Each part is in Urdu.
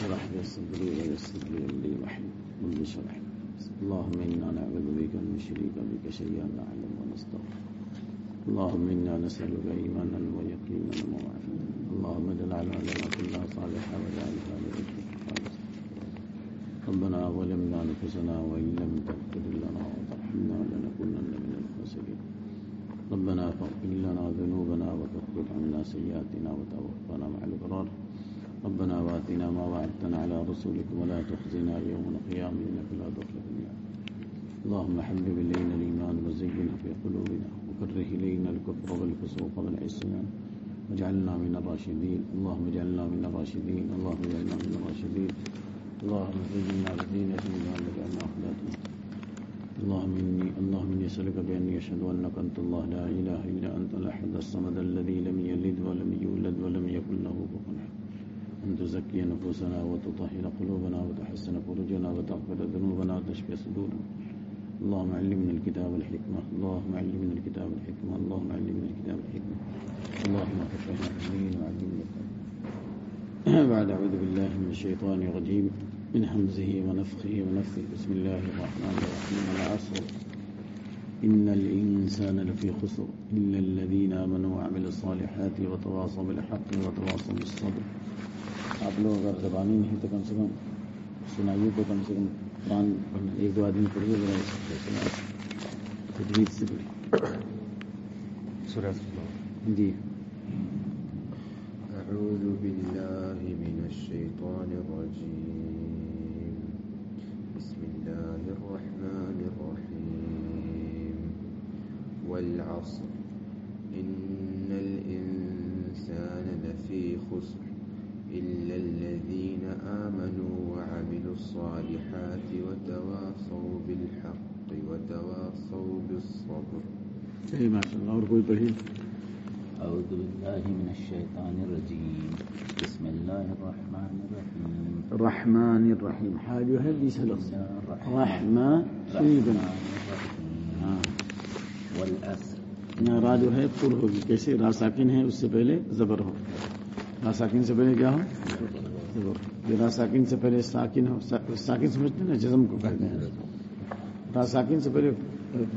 اشرح لي صدري ويسر لي امري واحلل عقدة اشرح اللهم انا نعوذ بك من شريك بك شيئا نعلم ونستغفر. اللهم انا نسالك ايمانا ويقينا وموعظه اللهم اجعل اعمالنا كلها صالحه واجعلها لذكرك خالصه ربنا ظلمنا انفسنا وان لم تغفر لنا وترحمنا لنكونن من الخاسرين. ربنا فاغفر لنا ذنوبنا وكفر عنا سيئاتنا وتوفنا مع الابرار ربنا ما وعدتنا على رسولك ولا تخزنا يوم القيامة، إنك لا تخلف الميعاد. اللهم حبب إلينا الإيمان وزينه في قلوبنا، وكره إلينا الكفر والفسوق والعصيان، واجعلنا من الراشدين. اللهم اجعلنا من الراشدين، اللهم اجعلنا من الراشدين. اللهم زينا بزينة الإيمان واجعلنا أخلاقنا اللهم إني اللهم إني أسألك بأني أشهد أنك أنت الله، لا إله إلا أنت، الأحد الصمد الذي لم يلد ولم يولد ولم يكن له كفوا أحد. أن تزكي نفوسنا وتطهر قلوبنا وتحسن فرجنا وتغفر ذنوبنا وتشفي صدورنا. اللهم علمنا الكتاب الحكمة اللهم علمنا الكتاب الحكمة اللهم علمنا الكتاب الحكمة اللهم فقهنا في الدين وعلمنا بعد، أعوذ بالله من الشيطان الرجيم. من حمزه ونفخه ونفثه بسم الله الرحمن الرحيم. العصر. إن الإنسان لفي خسر. إلا الذين آمنوا وعملوا الصالحات وتواصوا بالحق وتواصوا بالصبر. آپ لوگ اگر زبانی نہیں تو کم سے کم سنائیے تو کم سے کم قرآن ایک دو آدمی پڑھیے ذرا تجوید سے پڑھیے۔ جی۔ أعوذ بالله من الشيطان الرجيم بسم الله الرحمن الرحيم والعصر۔ إن الإنسان لفي خسر۔ إلا الذين آمنوا وعملوا الصالحات وتواصوا بالحق وتواصوا بالصبر. صحیح ماشاء اللہ اور کوئی پڑھیے؟ أعوذ بالله من الشيطان الرجيم بسم الله الرحمن الرحيم الرحمن الرحیم. ہا جو ہے بیس لفظ۔ الله الرحيم ہاں والأسر یہاں را جو ہے پر ہوگی۔ کیسے؟ را ساکن ہے اس سے پہلے زبر ہو۔ را ساکن سے پہلے کیا ہو؟ جو را ساکن سے پہلے ساکن ہو سا- ساکن سمجھتے ہیں نا جزم کو کہتے ہیں۔ را ساکن سے پہلے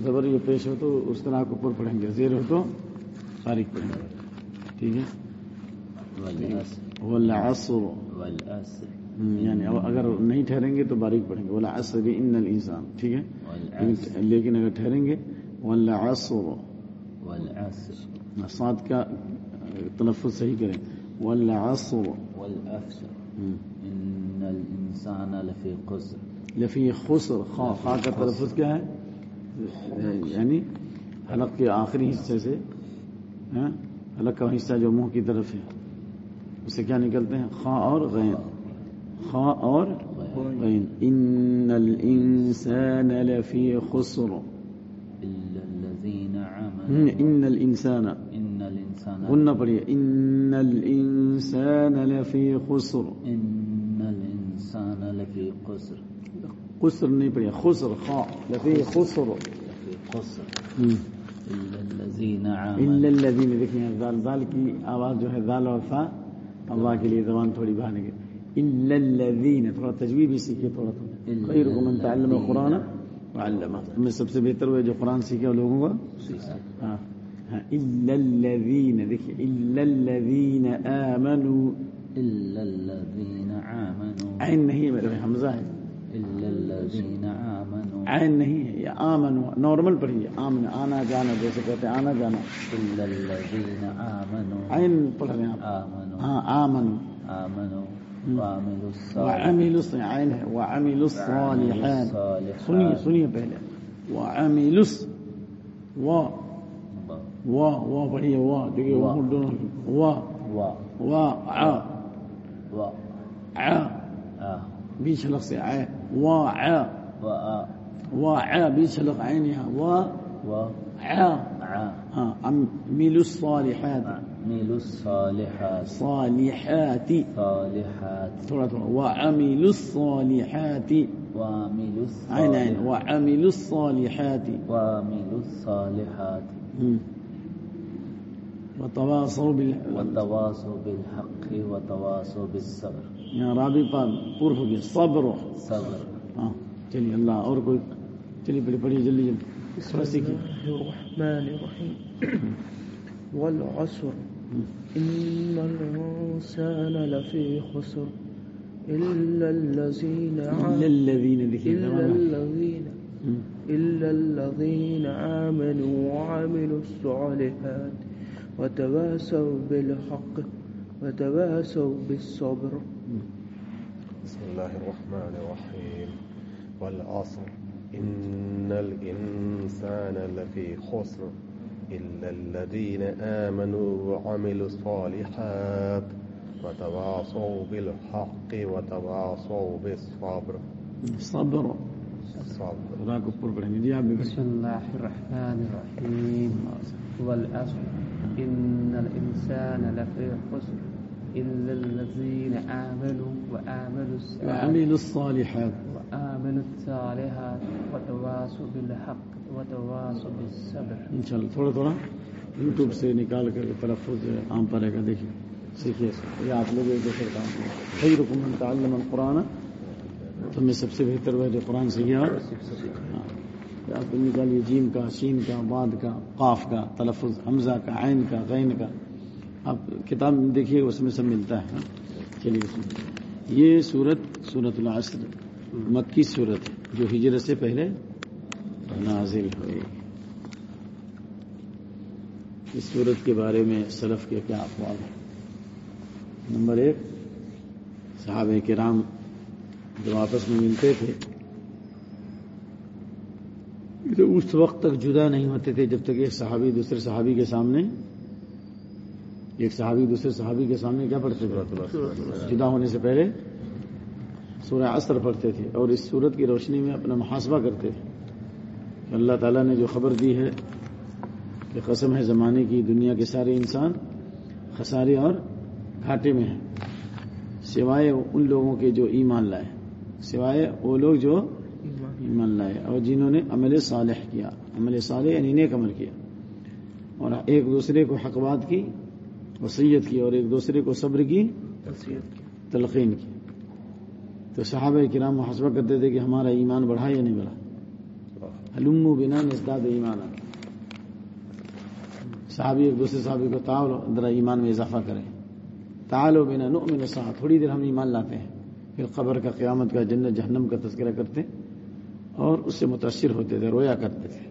زبر یہ پیش ہو تو اس طرح کو پر پڑھیں گے زیر ہو تو تاریخ پڑھیں گے۔ ٹھیک ہے؟ والعصر۔ یعنی اگر نہیں ٹھہریں گے تو باریک پڑھیں گے۔ ان الانسان ٹھیک ہے؟ لیکن- اگر ٹھہریں گے والعصر۔ والعصر۔ صاد کا تلفظ صحیح کریں۔ والعصر. والأفسر إن الإنسان لفي خسر. لفی خسر. خا کا تلفظ کیا ہے؟ یعنی حلق کے آخری حصے سے ہاں، حلق کا حصہ جو منہ کی طرف ہے۔ اسے کیا نکلتے ہیں؟ خا اور غین۔ خا اور غین۔ ان الانسان لفی خسر۔ إلا الذين ہم، ان الانسان إن الإنسان غنہ پڑھیے ان الانسان لفی خسر إن الإنسان لفي خسر خسر نہیں پڑھیے خسر خا لفی خسر لفي خسر ہم۔ إلا الذين الا الذين دیکھیں دال دال کی آواز جو ہے دال اور فا اللہ کے لیے زبان تھوڑی بہانے گی الا الذين تھوڑا تجوید بھی سیکھے تھوڑا تھوڑا خيركم من تعلم القرآن وعلمه تم میں سب سے بہتر ہے جو قرآن سیکھے لوگوں کا ہاں ہاں الا الذين دیکھیں الا الذين آمنوا. إلا الذين آمنوا. نہیں ہے میرے حمزہ ہے إلا الذين آمنوا. عین نہیں ہے یہ آمنوا نارمل پڑھیے آمن آنا جانا جیسے کہتے ہیں آنا جانا. إلا الذين آمنوا. عین پڑھ رہے ہیں آپ. آمنوا. ہاں آمنوا. آمنوا. وعملوا الصالحات وعملوا الص- عین ہے وعملوا الصالحات. الصالحات. سنیے سنیے پہلے. وعملوا و و و پڑھیے و دیکھیے و. وہ دونوں و و و ع و ع آ بیچ حلق سے ع و ع و آ بیچ حلق عین یہاں و و ع ع ہاں عملوا الصالحات. عملوا الصالحات. صالحات. صالحات. تھوڑا تھوڑا وعملوا الصالحات. عين عين. الصالحات. وعملوا الصالحات. وعملوا الصالحات. بال وتواصوا بالحق وتواصوا بالصبر. یہاں رابی پا پور ہو گیا. صبر. صبر. ہاں چلیے اللہ اور کوئی؟ چلیے پڑھی پڑھیے جلدی جلدی. بسم تھوڑا سیکھیے الله الرحمن الرحيم والعصر. إن الإنسان لفي خسر إلا الذين إلا آمنوا. الذين الذين ہم. إلا الذين آمنوا وعملوا الصالحات وتواسوا بالحق وتواسوا بالصبر. بسم الله الرحمن الرحيم. والعصر إن الإنسان لفي خسر إلا الذين آمنوا وعملوا الصالحات وتواصوا بالحق وتواصوا بالصبر. صبر. گے جی بسم الله الرحمن الرحيم والعصر إن الإنسان لفي خسر إلا الذين آمنوا وآمنوا الصالحات وعملوا الصالحات. وآمنوا الصالحات وتواصوا بالحق وتواصوا بالصبر. انشاءاللہ تھوڑا تھوڑا یوٹیوب سے نکال کر کے تلفظ عام رہے گا دیکھیے سیکھیے۔ یہ آپ لوگ ایک دوسرے کام صحیح رکم تعلم القرآن تو میں سب سے بہتر وہ جو قرآن سیکھے اور ہاں۔ آپ نکالیے جیم کا، شین کا، باد کا، قاف کا، تلفظ، حمزہ کا، عین کا، غین کا۔ آپ کتاب دیکھیے، اس میں سب ملتا ہے۔ ہاں۔ چلیے۔ اس میں یہ سورت سورت العصر، مکی سورت ہے، جو ہجرت سے پہلے نازل ہوئی۔ اس صورت کے بارے میں سلف کے کیا اقوال ہیں؟ نمبر ایک، صحابہ کرام جو آپس میں ملتے تھے تو اس وقت تک جدا نہیں ہوتے تھے جب تک ایک صحابی دوسرے صحابی کے سامنے، ایک صحابی دوسرے صحابی کے سامنے کیا پڑھتے تھے؟ جدا ہونے سے پہلے سورہ عصر پڑھتے تھے اور اس صورت کی روشنی میں اپنا محاسبہ کرتے تھے۔ کہ اللہ تعالیٰ نے جو خبر دی ہے کہ قسم ہے زمانے کی، دنیا کے سارے انسان خسارے اور گھاٹے میں ہیں، سوائے ان لوگوں کے جو ایمان لائے۔ سوائے وہ لوگ جو ایمان لائے اور جنہوں نے عمل صالح کیا۔ عمل صالح یعنی نیک عمل کیا۔ اور ایک دوسرے کو حق بات کی وصیت کی اور ایک دوسرے کو صبر کی تلقین کی۔ تو صحابہ کرام محاسبہ کرتے تھے کہ ہمارا ایمان بڑھا یا نہیں بڑھا؟ علوم بنا نزداد ایمان۔ صحابی ایک دوسرے صحابی کو تعاول ذرا ایمان میں اضافہ کریں۔ تعال و بنا نؤمن صح تھوڑی دیر ہم ایمان لاتے ہیں۔ پھر قبر کا قیامت کا جنت، جہنم کا تذکرہ کرتے اور اس سے متاثر ہوتے تھے، رویا کرتے تھے۔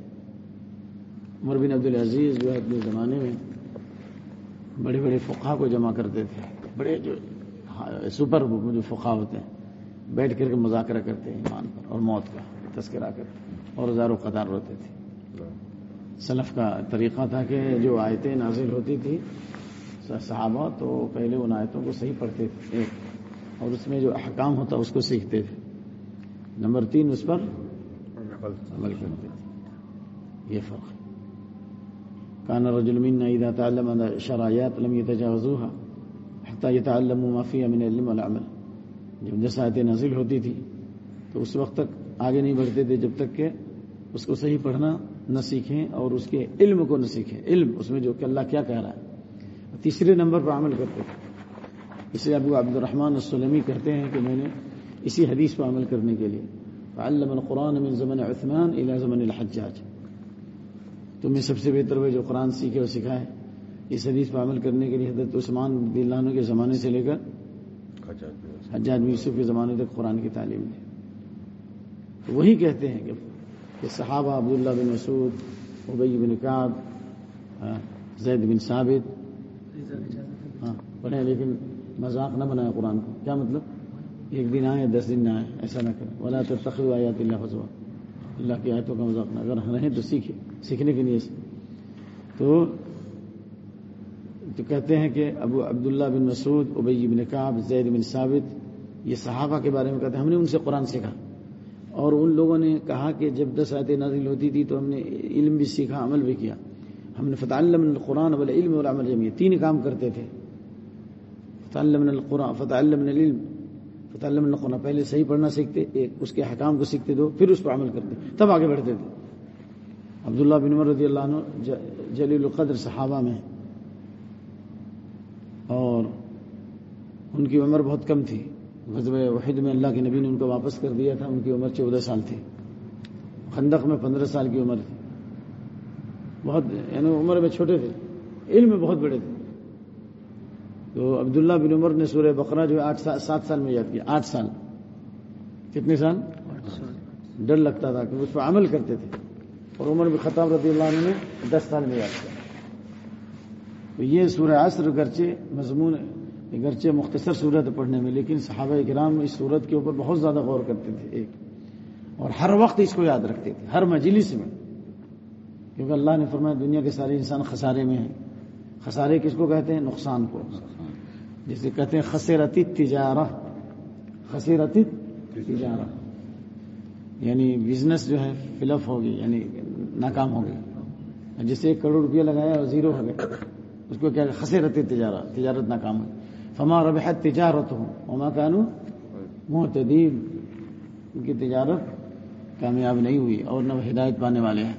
عمر بن عبد العزیز جو ہے اپنے زمانے میں بڑے بڑے فقہ کو جمع کرتے تھے، بڑے جو سپر جو فقہ ہوتے ہیں، بیٹھ کر کے مذاکرہ کرتے ہیں ایمان پر اور موت کا تذکرہ کرتے اور ہزاروں قطار روتے تھے۔ سلف کا طریقہ تھا کہ جو آیتیں نازل ہوتی تھی، صحابہ تو پہلے ان آیتوں کو صحیح پڑھتے تھے۔ ایک اور اس میں جو احکام ہوتا اس کو سیکھتے تھے۔ نمبر تین اس پر عمل کرتے تھے۔ یہ فرق ہے۔ کانا رجل منا اذا تعلم شرایات لم يتجاوزوها حتى يتعلموا ما فيها من العلم والعمل جب دس آیتیں نازل ہوتی تھی تو اس وقت تک آگے نہیں بڑھتے تھے جب تک کہ اس کو صحیح پڑھنا نہ سیکھیں اور اس کے علم کو نہ سیکھیں۔ علم اس میں جو کہ اللہ کیا کہہ رہا ہے۔ تیسرے نمبر پر عمل کرتے تھے۔ اسے ابو عبد الرحمن السلمی کہتے ہیں کہ میں نے اسی حدیث پر عمل کرنے کے لیے علم القرآن من زمن عثمان الى زمن الحجاج۔ تو میں سب سے بہتر وہ جو قرآن سیکھے اور سکھائے اس حدیث پر عمل کرنے کے لیے حضرت عثمان رضی اللہ عنہ کے زمانے سے لے کر حجاج بن یوسف۔ کے زمانے تک قرآن کی تعلیم دی۔ تو وہی کہتے ہیں کہ کہ صحابہ عبداللہ بن مسعود ابئی بن کعب زید بن ثابت۔ ہاں پڑھیں لیکن مذاق نہ بنائے قرآن کو۔ کیا مطلب؟ ایک دن آئے، دس دن نہ آئے، ایسا نہ کریں ولا تو تخو آیات اللہ فضوا اللہ کی آیتوں کا مذاق نہ۔ اگر رہیں تو سیکھے سیکھنے کے لیے۔ تو تو کہتے ہیں کہ ابو عبداللہ بن مسعود ابئی بن کعب، زید بن ثابت، یہ صحابہ کے بارے میں کہتے ہیں۔ ہم نے ان سے قرآن سیکھا۔ اور ان لوگوں نے کہا کہ جب دس آیتیں نازل ہوتی تھی تو ہم نے علم بھی سیکھا، عمل بھی کیا۔ ہم نے فتح علم القرآن وال علم والعمل جمعی تین کام کرتے تھے۔ فتح القرآن فتح العلم فتح القرآن، پہلے صحیح پڑھنا سیکھتے ایک اس کے حکام کو سیکھتے دو، پھر اس پر عمل کرتے، تب آگے بڑھتے تھے۔ عبداللہ بن عمر رضی اللہ عنہ جلیل القدر صحابہ میں اور ان کی عمر بہت کم تھی۔ غزب وحید میں اللہ کے نبی نے ان کو واپس کر دیا تھا، ان کی عمر چودہ سال تھی۔ خندق میں پندرہ سال کی عمر تھی۔ بہت یعنی عمر میں چھوٹے تھے۔ علم میں بہت بڑے تھے۔ تو عبداللہ بن عمر نے سورہ بقرہ جو آٹھ سال سات سال میں یاد کیا، آٹھ سال۔ کتنے سال؟ ڈر لگتا تھا کہ اس پہ عمل کرتے تھے۔ اور عمر بن خطاب رضی اللہ عنہ نے دس سال میں یاد کیا۔ تو یہ سورہ عصر گرچہ مضمون گرچہ مختصر صورت پڑھنے میں، لیکن صحابہ کرام اس صورت کے اوپر بہت زیادہ غور کرتے تھے ایک۔ اور ہر وقت اس کو یاد رکھتے تھے، ہر مجلس میں۔ کیونکہ اللہ نے فرمایا، دنیا کے سارے انسان خسارے میں ہیں۔ خسارے کس کو کہتے ہیں؟ نقصان کو۔ جسے کہتے ہیں خسرتی تجارہ خسرتی تجارہ یعنی بزنس جو ہے فل اپ ہوگی یعنی ناکام ہو گئی جسے ایک کروڑ روپیہ لگایا اور زیرو ہو گیا اس کو کیا خسرتی تجارت تجارت ناکام ہوئی فما ربحت تجارت ہوں وما کانو محتدین ان کی تجارت کامیاب نہیں ہوئی اور نہ وہ ہدایت پانے والے ہیں۔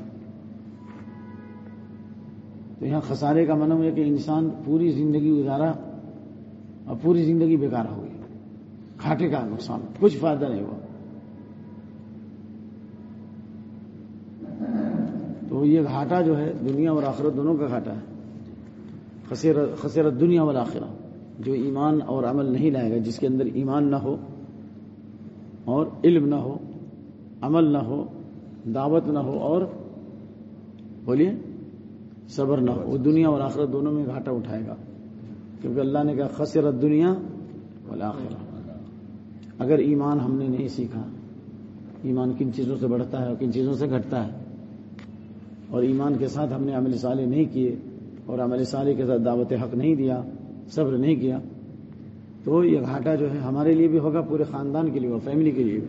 تو یہاں خسارے کا منم ہے کہ انسان پوری زندگی گزارا اور پوری زندگی بیکار ہو گئی۔ کھاٹے کا نقصان، کچھ فائدہ نہیں ہوا۔ تو یہ گھاٹا جو ہے، دنیا اور آخرت دونوں کا گھاٹا ہے۔ خسرت دنیا اور آخرہ۔ جو ایمان اور عمل نہیں لائے گا، جس کے اندر ایمان نہ ہو اور علم نہ ہو، عمل نہ ہو، دعوت نہ ہو اور بولیے، صبر نہ ہو، وہ دنیا اور آخرت دونوں میں گھاٹا اٹھائے گا۔ کیونکہ اللہ نے کہا خسرت دنیا والآخرہ۔ اگر ایمان ہم نے نہیں سیکھا، ایمان کن چیزوں سے بڑھتا ہے اور کن چیزوں سے گھٹتا ہے؟ اور ایمان کے ساتھ ہم نے عمل صالح نہیں کیے اور عمل صالح کے ساتھ دعوت حق نہیں دیا، صبر نہیں کیا، تو یہ گھاٹا جو ہے ہمارے لیے بھی ہوگا، پورے خاندان کے لیے اور فیملی کے لیے بھی۔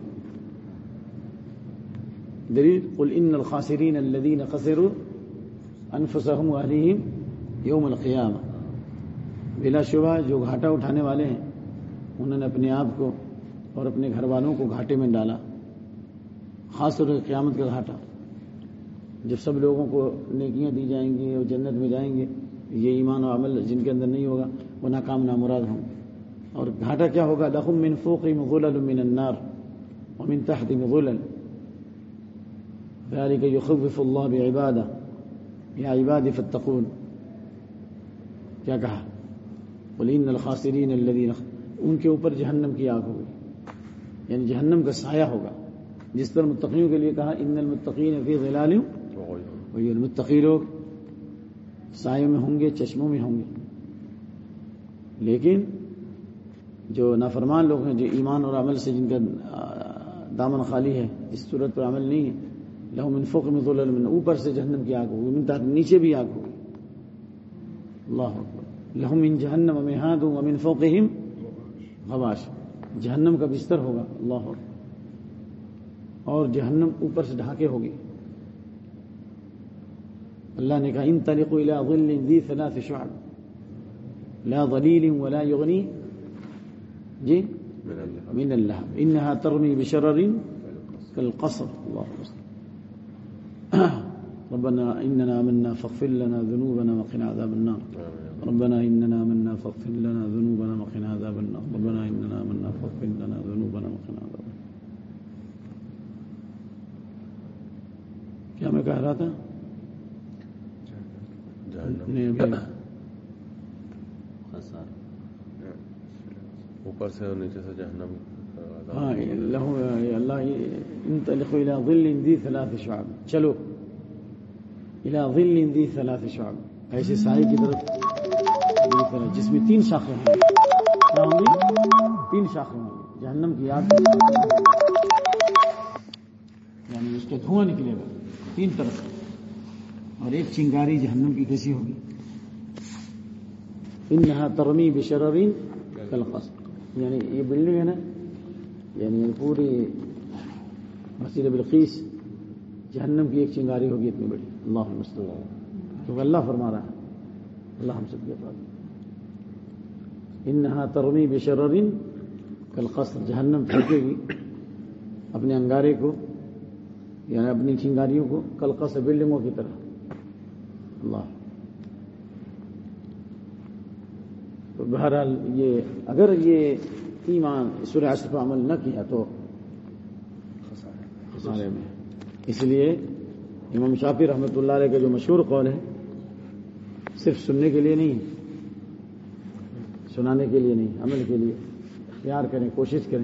دلیل، قل ان الخاسرین الذین خسروا انفسهم واهليهم یوم القیامہ۔ بلا شبہ جو گھاٹا اٹھانے والے ہیں، انہوں نے اپنے آپ کو اور اپنے گھر والوں کو گھاٹے میں ڈالا، خاص طور سے قیامت کا گھاٹا۔ جب سب لوگوں کو نیکیاں دی جائیں گی اور جنت میں جائیں گے، یہ ایمان و عمل جن کے اندر نہیں ہوگا، وہ ناکام نامراد ہوں۔ اور گھاٹا کیا ہوگا؟ لخم من فوقهم غلل من النار ومن تحتهم غلل۔ ذلك يخوف الله بعباده۔ یا عبادی فتقون کیا کہا؟ قل الخاسرین الذین ان کے اوپر جہنم کی آگ ہوگی۔ یعنی جہنم کا سایہ ہوگا۔ جس طرح متقیوں کے لیے کہا ان المتقین فی ظلال وہی المتقی لوگ سائے میں ہوں گے، چشموں میں ہوں گے۔ لیکن جو نافرمان لوگ ہیں، جو ایمان اور عمل سے جن کا دامن خالی ہے، اس صورت پر عمل نہیں ہے۔ لہو من فوق میں اوپر سے جہنم کی آگ ہوگی تحت نیچے بھی آگ ہوگی۔ اللہ اکبر۔ لہو من جہنم مہاد ومن فوقہم غواش۔ جہنم کا بستر ہوگا اللہ اور جہنم اوپر سے ڈھانکے ہوگی۔ اللہ نے کہا ان طریقوا الى ظل ذی ثلاث شعب۔ لا ظلیل ولا یغنی۔ جی؟ من اللہ انہا ترمی بشرر كالقصر الله أكبر ربنا إننا منا فاغفر لنا ذنوبنا وقنا عذاب النار. ربنا إننا منا فاغفر لنا ذنوبنا وقنا عذاب النار. ربنا إننا منا فاغفر لنا ذنوبنا وقنا عذاب النار. کیا میں کہہ رہا تھا؟ اوپر سے اور نیچے سے جہنم ہاں اللہ انطلقوا الى ظل ذی ثلاث شعب۔ چلو۔ الى ظل ثلاث شعب. ایسے سائے کی طرف جس میں تین شاخیں ہوں گی کیا ہوں گی؟ تین شاخیں ہوں گی۔ جہنم کی آگ یعنی اس کے دھواں نکلے گا۔ تین طرف۔ اور ایک چنگاری جہنم کی کیسی ہوگی؟ انہا ترمی بشررین کالقصر۔ یعنی یہ بلڈنگ ہے نا؟ یعنی پوری مسجد بلقیس جہنم کی ایک چنگاری ہوگی اتنی بڑی۔ اللہ کیونکہ اللہ فرما رہا ہے۔ اللہ ہم سب کے پاس انہا ترمی بشررین کل قصر جہنم پھینکے گی۔ اپنے انگارے کو یعنی اپنی چنگاریوں کو کل قصر بلڈنگوں کی طرح۔ اللہ۔ تو بہرحال یہ، اگر یہ ایمان سورہ عصر پر عمل نہ کیا تو خسارے میں اس لیے امام شافی رحمۃ اللہ علیہ کا جو مشہور قول ہے صرف سننے کے لیے نہیں، سنانے کے لیے نہیں، عمل کے لیے اختیار کریں، کوشش کریں۔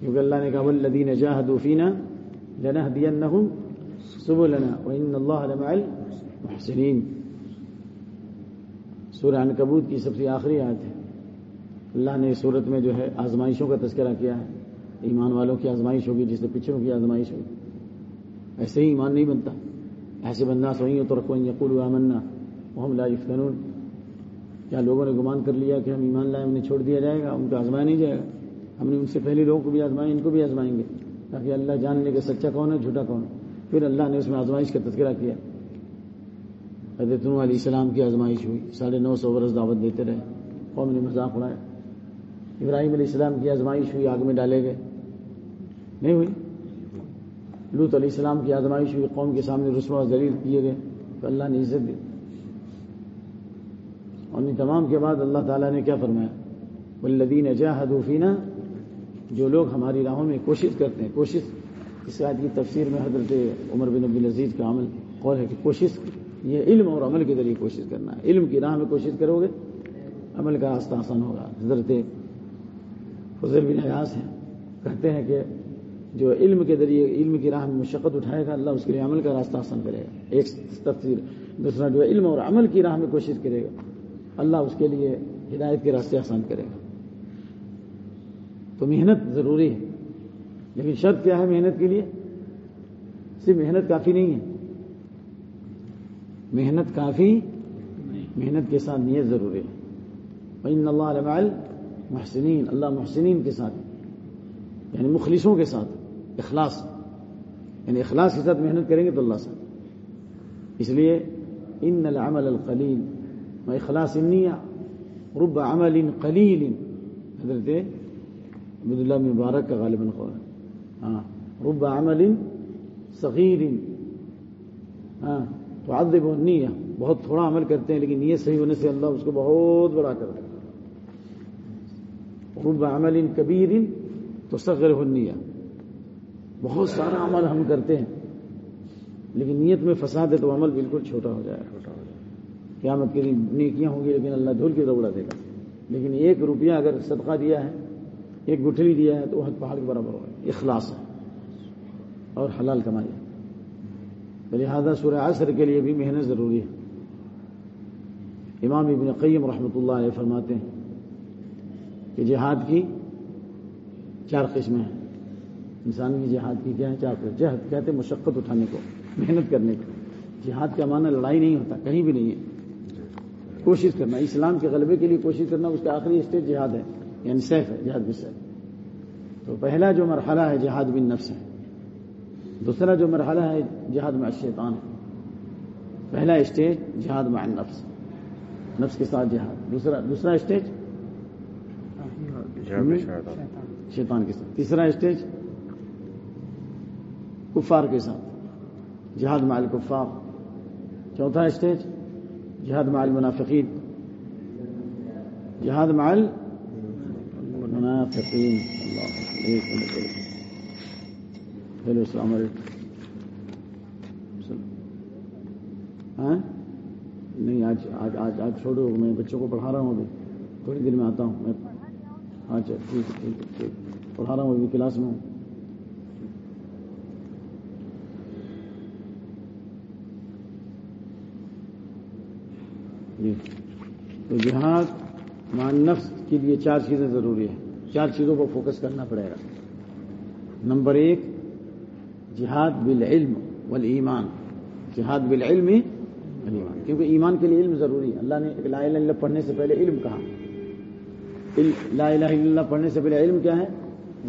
کیونکہ اللہ نے کہا ولدین جاہدوفینہ لنا دین صبح لنا وإن اللہ لمع المحسنین سورہ عنکبوت کی سب سے آخری آیت ہے۔ اللہ نے صورت میں جو ہے آزمائشوں کا تذکرہ کیا ہے۔ ایمان والوں کی آزمائش ہوگی، جس سے پچھڑوں کی آزمائش ہوگی۔ ایسے ہی ایمان نہیں بنتا۔ ایسے بندہ سوئی تو رکھو یقول آمنا وہ ہم لا یفتنون۔ کیا لوگوں نے گمان کر لیا کہ ہم ایمان لائے، انہیں چھوڑ دیا جائے گا؟ ان کو آزمایا نہیں جائے گا؟ ہم نے ان سے پہلے لوگوں کو بھی آزمائے ان کو بھی آزمائیں گے۔ تاکہ اللہ جان لے کہ سچا کون ہے، جھوٹا کون ہے۔ پھر اللہ نے اس میں آزمائش کا تذکرہ کیا۔ حضرت نوح علیہ السلام کی آزمائش ہوئی۔ ساڑھے نو سو برس دعوت دیتے رہے۔ قوم نے مذاق اڑایا۔ ابراہیم علیہ السلام کی آزمائش ہوئی، آگ میں ڈالے گئے۔ نہیں ہوئی۔ لوت علیہ السلام کی آزمائش ہوئی، قوم کے سامنے رسوا ذلیل کیے گئے، تو اللہ نے عزت دی۔ اور ان تمام کے بعد اللہ تعالیٰ نے کیا فرمایا؟ والذین جاہدوا فینا جو لوگ ہماری راہوں میں کوشش کرتے ہیں، کوشش، اس آیت کی تفسیر میں حضرت عمر بن عبد العزیز کا عمل قول ہے کہ کوشش، یہ علم اور عمل کے ذریعے کوشش کرنا ہے۔ علم کی راہ میں کوشش کرو گے، عمل کا راستہ آسان ہوگا۔ حضرت فضل بن حیاس ہیں، کہتے ہیں کہ جو علم کے ذریعے، علم کی راہ میں مشقت اٹھائے گا، اللہ اس کے لیے عمل کا راستہ آسان کرے گا۔ ایک تفسیر، دوسرا جو علم اور عمل کی راہ میں کوشش کرے گا، اللہ اس کے لیے ہدایت کے راستے آسان کرے گا۔ تو محنت ضروری ہے، لیکن شرط کیا ہے محنت کے لیے؟ صرف محنت کافی نہیں ہے۔ محنت کافی محنت کے ساتھ نیت ضروری ہے۔ ان اللہ محسنین اللہ محسنین کے ساتھ یعنی مخلصوں کے ساتھ اخلاص۔ یعنی اخلاص کے ساتھ محنت کریں گے تو اللہ ساتھ اس لیے ان العمل القلیل و اخلاص النیہ، رب عمل قلیل۔ حضرت عبداللہ مبارک کا غالباً قول ہاں رب عمل صغیر۔ ہاں تو عدب النیہ۔ بہت تھوڑا عمل کرتے ہیں لیکن نیت صحیح ہونے سے اللہ اس کو بہت بڑا کر دے رب عمل کبیر تو سغر النیہ۔ بہت سارا عمل ہم کرتے ہیں لیکن نیت میں فساد ہے تو عمل بالکل چھوٹا ہو جائے چھوٹا ہو جائے قیامت کے لیے نیکیاں ہوں گی لیکن اللہ دھول کے دوڑا دے گا۔ لیکن ایک روپیہ اگر صدقہ دیا ہے ایک گٹھلی دیا ہے تو وہ پہاڑ کے برابر ہوگا۔ اخلاص ہے۔ اور حلال کمائی ہے۔ لہٰذا سورہ عصر کے لیے بھی محنت ضروری ہے۔ امام ابن قیم رحمۃ اللہ علیہ فرماتے ہیں کہ جہاد کی چار قسمیں ہیں۔ انسان کی جہاد کی کیا ہے قسم جہد کہتے ہیں مشقت اٹھانے کو محنت کرنے کو۔ جہاد کا معنی لڑائی نہیں ہوتا کہیں بھی نہیں ہے۔ کوشش کرنا اسلام کے غلبے کے لیے کوشش کرنا اس کا آخری اسٹیج جہاد ہے یعنی سیف ہے جہاد بن سیف۔ تو پہلا جو مرحلہ ہے جہاد بن نفس ہے۔ دوسرا جو مرحلہ ہے جہاد میں الشیطان ہے۔ پہلا اسٹیج جہاد مع نفس نفس کے ساتھ جہاد۔ دوسرا دوسرا اسٹیج شیطان۔ کے ساتھ۔ تیسرا اسٹیج کفار کے ساتھ۔ جہاد مع الکفار۔ چوتھا اسٹیج جہاد مع المنافقین۔ جہاد مع المنافقین۔ ہیلو السلام علیکم۔ ہاں؟ نہیں، آج آج آج آج چھوڑو، میں بچوں کو پڑھا رہا ہوں ابھی۔ تھوڑی دیر میں آتا ہوں۔ میں ہاں، اچھا ٹھیک ہے ٹھیک ہے، ٹھیک۔ پڑھا رہا ہوں، ابھی کلاس میں ہوں۔ جی۔ تو جہاد مان نفس کے لیے چار چیزیں ضروری ہیں۔ چار چیزوں کو فوکس کرنا پڑے گا۔ نمبر ایک، جہاد بالعلم والایمان۔ جہاد بالعلم والایمان۔ کیونکہ ایمان کے لیے علم ضروری ہے۔ اللہ نے لا الہ الا اللہ پڑھنے سے پہلے علم کہا۔ لا الہ الا اللہ پڑھنے سے پہلے علم کیا ہے؟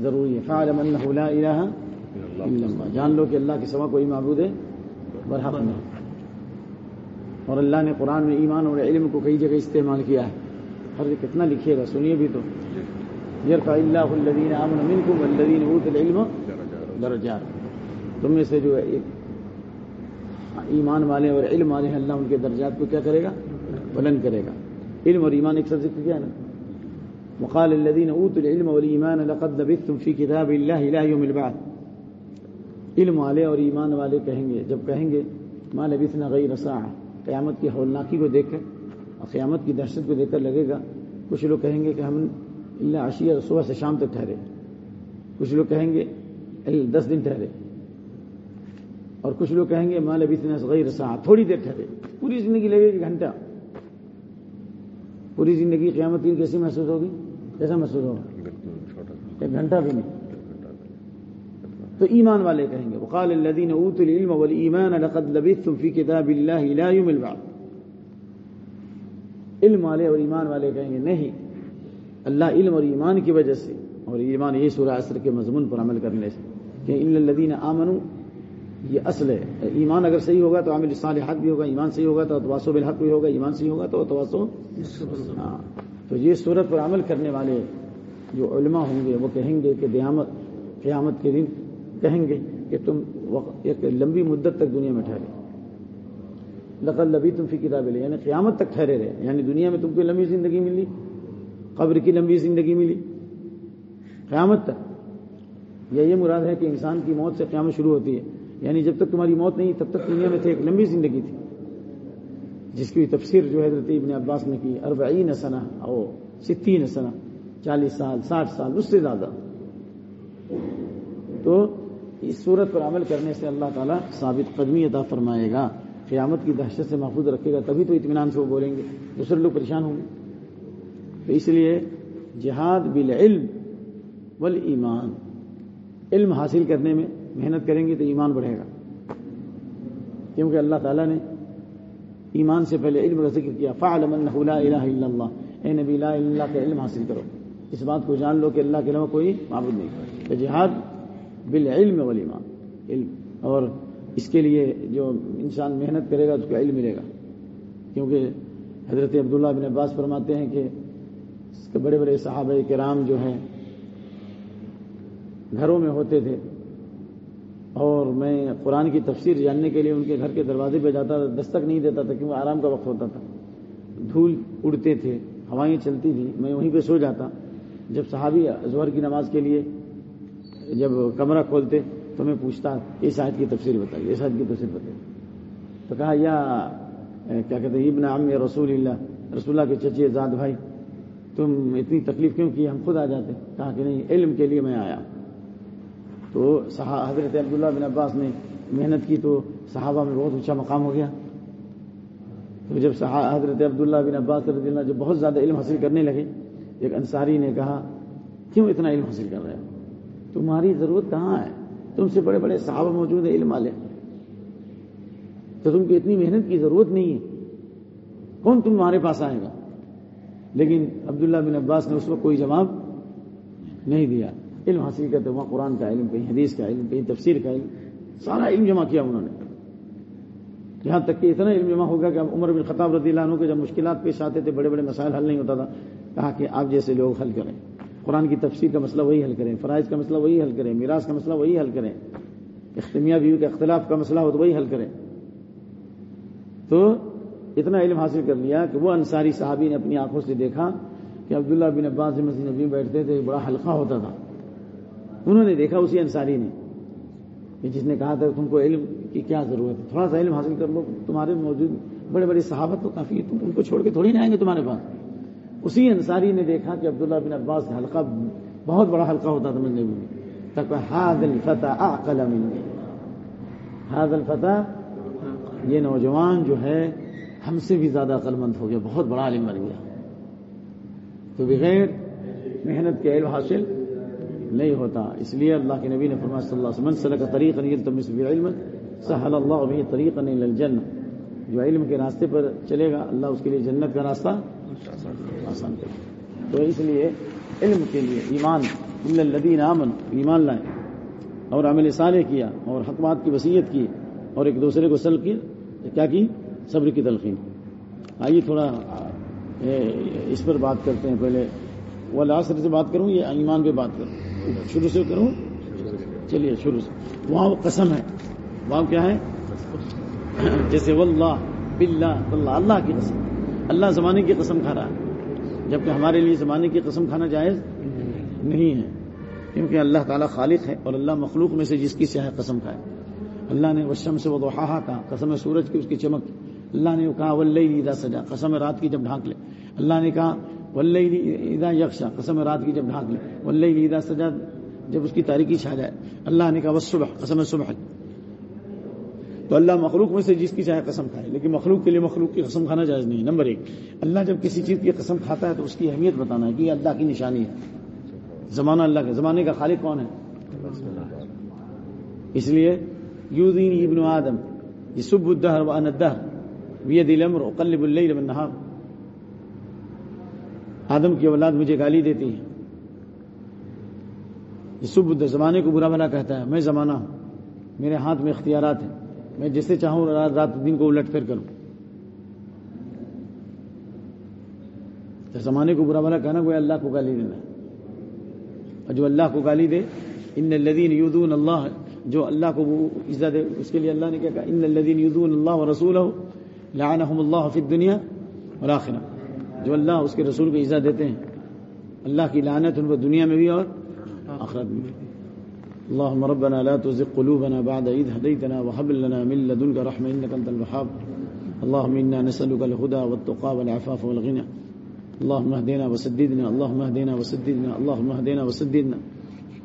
ضروری ہے۔ فعلم انه لا الہ الا اللہ۔ جان لو کہ اللہ کے سوا کوئی معبود ہے۔ برحق نہیں۔ اور اللہ نے قرآن میں ایمان اور علم کو کئی جگہ استعمال کیا ہے۔ ہر کتنا لکھیے گا، سنیے بھی تو۔ یرفع اللہ الذین آمنوا منکم والذین اوتوا العلم درجات۔ تم میں سے جو ہے ایمان والے اور علم والے ہیں، اللہ ان کے درجات کو کیا کرے گا؟ بلند کرے گا۔ علم اور ایمان ایک ساتھ ذکر کیا نا؟ وقال الذين اوتوا العلم والايمان لقد لبثتم في كتاب الله الى يوم البعث۔ علم والے اور ایمان والے کہیں گے، جب کہیں گے، ما لبثنا غیر ساعه قیامت کی ہولناکی کو دیکھ کر اور قیامت کی دہشت کو دیکھ کر لگے گا۔ کچھ لوگ کہیں گے کہ ہم اللہ عشیہ صبح سے شام تک ٹھہرے۔ کچھ لوگ کہیں گے اللہ دس دن ٹھہرے۔ اور کچھ لوگ کہیں گے مال ابھی غیر سا تھوڑی دیر ٹھہرے۔ پوری زندگی لگے گی گھنٹہ۔ پوری زندگی قیامت کی کیسی محسوس ہوگی؟ کیسا محسوس ہوگا۔ ایک گھنٹہ بھی نہیں۔ تو ایمان والے کہیں گے، وقال الذين اوتوا العلم والايمان لقد لبثتم في كتاب الله لا يوم البعث. علم والے اور ایمان والے کہیں گے، نہیں، اللہ علم اور ایمان کی وجہ سے، اور ایمان یہ سورہ عصر کے مضمون پر عمل کرنے سے، کہ ان الذين امنوا یہ اصل ہے۔ ایمان اگر صحیح ہوگا تو عامل صالحات بھی ہوگا، ایمان صحیح ہوگا تو تواسو بالحق بھی ہوگا، ایمان صحیح ہوگا تو تواسو ہاں تو یہ صورت پر عمل کرنے والے جو علماء ہوں گے، وہ کہیں گے کہ قیامت قیامت کے دن کہیں گے کہ تم ایک لمبی مدت تک دنیا میں ٹھہرے۔ لقد لبی تم فی کتاب لے یعنی قیامت تک ٹھہرے رہے۔ یعنی دنیا میں تم کو لمبی زندگی ملی، قبر کی لمبی زندگی ملی۔ قیامت تک۔ یا یہ مراد ہے کہ انسان کی موت سے قیامت شروع ہوتی ہے۔ یعنی جب تک تمہاری موت نہیں، تب تک دنیا میں تھے ایک لمبی زندگی تھی۔ جس کی تفسیر جو حضرت ابن عباس نے کی، اربعین سنہ او ستین سنہ، چالیس سال، ساٹھ سال، اس سے زیادہ۔ تو اس صورت پر عمل کرنے سے اللہ تعالیٰ ثابت قدمی عطا فرمائے گا۔ قیامت کی دہشت سے محفوظ رکھے گا، تبھی تو اطمینان سے وہ بولیں گے۔ دوسرے لوگ پریشان ہوں گے۔ تو اس لیے جہاد بالعلم والایمان، علم حاصل کرنے میں محنت کریں گے تو ایمان بڑھے گا۔ کیونکہ اللہ تعالیٰ نے ایمان سے پہلے علم کا ذکر کیا۔ فعلم انہ لا الہ الا اللہ اے نبی، لا الا اللہ کا علم حاصل کرو۔ اس بات کو جان لو کہ اللہ کے علاوہ کوئی معبود نہیں۔ تو جہاد بالعلم والایمان علم. اور اس کے لیے جو انسان محنت کرے گا اس کو علم ملے گا. کیونکہ حضرت عبداللہ بن عباس فرماتے ہیں کہ اس کے بڑے بڑے صحابہ کرام جو ہیں، گھروں میں ہوتے تھے۔ اور میں قرآن کی تفسیر جاننے کے لیے ان کے گھر کے دروازے پہ جاتا تھا، دستک نہیں دیتا تھا، کیونکہ آرام کا وقت ہوتا تھا۔ دھول اڑتے تھے، ہوائیں چلتی تھی میں وہیں پہ سو جاتا۔ جب صحابی ظہر کی نماز کے لیے جب کمرہ کھولتے تو میں پوچھتا اس آیت کی تفسیر بتائیے اس آیت کی تفسیر بتائیے۔ تو کہا، یا کیا کہتے ہیں، ابن عم رسول اللہ رسول اللہ کے چچے زاد بھائی، تم اتنی تکلیف کیوں کی؟ ہم خود آ جاتے۔ کہا کہ نہیں، علم کے لیے میں آیا۔ تو حضرت عبداللہ بن عباس نے محنت کی تو صحابہ میں بہت اونچا مقام ہو گیا۔ تو جب حضرت عبداللہ بن عباس رضی اللہ جب بہت زیادہ علم حاصل کرنے لگے، ایک انصاری نے کہا، کیوں اتنا علم حاصل کر رہے ہو؟ تمہاری ضرورت کہاں ہے؟ تم سے بڑے بڑے صحابہ موجود ہیں، علم والے۔ تو تم کو اتنی محنت کی ضرورت نہیں ہے۔ کون تمہارے پاس آئے گا؟ لیکن عبداللہ بن عباس نے اس وقت کوئی جواب نہیں دیا۔ علم حاصل کرتے وہاں قرآن کا علم، کہیں حدیث کا علم، کہیں تفسیر کا علم۔ سارا علم جمع کیا انہوں نے۔ یہاں تک کہ اتنا علم جمع ہوگا کہ عمر بن خطاب رضی اللہ عنہ کے جب مشکلات پیش آتے تھے، بڑے بڑے مسائل حل نہیں ہوتا تھا، کہا کہ آپ جیسے لوگ حل کریں۔ قرآن کی تفسیر کا مسئلہ وہی حل کریں، فرائض کا مسئلہ وہی حل کریں، میراث کا مسئلہ وہی حل کریں اختمیہ بیوی کے اختلاف کا مسئلہ ہو تو وہی حل کریں۔ تو اتنا علم حاصل کر لیا کہ وہ انصاری صحابی نے اپنی آنکھوں سے دیکھا کہ عبداللہ بن عباس مسجد نبی بیٹھتے تھے، بڑا حلقہ ہوتا تھا۔ انہوں نے دیکھا اسی انصاری نے۔ جس نے کہا تھا، تم کو علم کی کیا ضرورت ہے؟ تھوڑا سا علم حاصل کر لو، تمہارے موجود بڑے بڑے صحابت تو کافی ہے تم ان کو چھوڑ کے تھوڑی نہ آئیں گے تمہارے پاس۔ اسی انصاری نے دیکھا کہ عبداللہ بن عباس کا حلقہ بہت بڑا حلقہ ہوتا تھا مسجد نبی میں۔ تک ہاد الفتح اعقل منی۔ الفتح یہ نوجوان جو ہے، ہم سے بھی زیادہ عقل مند ہو گیا، بہت بڑا عالم بن گیا۔ تو بغیر محنت کے علم حاصل نہیں ہوتا۔ اس لیے اللہ کے نبی نے فرمایا صلی اللہ علیہ وسلم کا طریقہ یلتمس به علم سهل اللہ به طریقا الى الجنہ۔ جو علم کے راستے پر چلے گا، اللہ اس کے لیے جنت کا راستہ تو اس لیے علم کے لیے ایمان الا الذین آمن ایمان لائے۔ اور عمل صالح کیا، اور حق بات کی وصیت کی، اور ایک دوسرے کو سلب کی کیا کی؟ صبر کی تلقین۔ آئیے تھوڑا اس پر بات کرتے ہیں پہلے۔ والعصر سے بات کروں یا ایمان پہ بات کروں؟ شروع سے کروں؟ چلیے، شروع سے۔ وہاں وہ قسم ہے۔ وہاں کیا ہے؟ جیسے واللہ، باللہ، واللہ، اللہ کی قسم۔ اللہ زمانے کی قسم کھا رہا ہے۔ جبکہ ہمارے لیے زمانے کی قسم کھانا جائز نہیں ہے۔ کیونکہ اللہ تعالیٰ خالق ہے اور اللہ مخلوق میں سے جس کی سیاح قسم کھائے۔ اللہ نے وشم سے وہ دوحا کہا قسم ہے سورج کی اس کی چمک۔ اللہ نے کہا ولئی عیدا سجا، قسم ہے رات کی جب ڈھانک لے۔ اللہ نے کہا ولئی عیدا یکشا قسم ہے رات کی جب ڈھانک لے۔ ولئی عیدا سجا، جب اس کی تاریخی چھا جائے۔ اللہ نے کہا وہ صبح قسم ہے صبح۔ تو اللہ مخلوق میں سے جس کی چاہے قسم کھائے، لیکن مخلوق کے لیے مخلوق کی قسم کھانا جائز نہیں۔ نمبر ایک، اللہ جب کسی چیز کی قسم کھاتا ہے تو اس کی اہمیت بتانا ہے کہ یہ اللہ کی نشانی ہے۔ زمانہ اللہ کا، زمانے کا خالق کون ہے؟ اس لیے یو دین ابن آدم یہ سب الدہر و ان الدہر، بید الامر، اقلب اللیل والنہار آدم کی اولاد مجھے گالی دیتی ہے۔ یہ سب الدہر زمانے کو برا بھلا کہتا ہے۔ میں زمانہ ہوں، میرے ہاتھ میں اختیارات ہیں۔ میں جسے چاہوں رات رات دن کو الٹ پھر کروں۔ تو زمانے کو برا بھلا کہنا کوئی اللہ کو گالی دینا۔ اور جو اللہ کو گالی دے، ان الذین یودون اللہ، جو اللہ کو وہ عزت دے، اس کے لیے اللہ نے کیا کہا؟ ان الذین یودون اللہ و رسول لعنہم اللہ فی الدنیا والآخرہ جو اللہ اس کے رسول کو عزت دیتے ہیں، اللہ کی لعنت ان کو دنیا میں بھی اور آخرت میں بھی۔ اللهم ربنا لا تزغ قلوبنا بعد إذ هديتنا وهب لنا من لدنك رحمة إنك أنت الوهاب. اللهم إنا نسألك الهدى والتقى والعفاف والغنى. اللهم اهدنا وسددنا، اللهم اهدنا وسددنا، اللهم اهدنا وسددنا.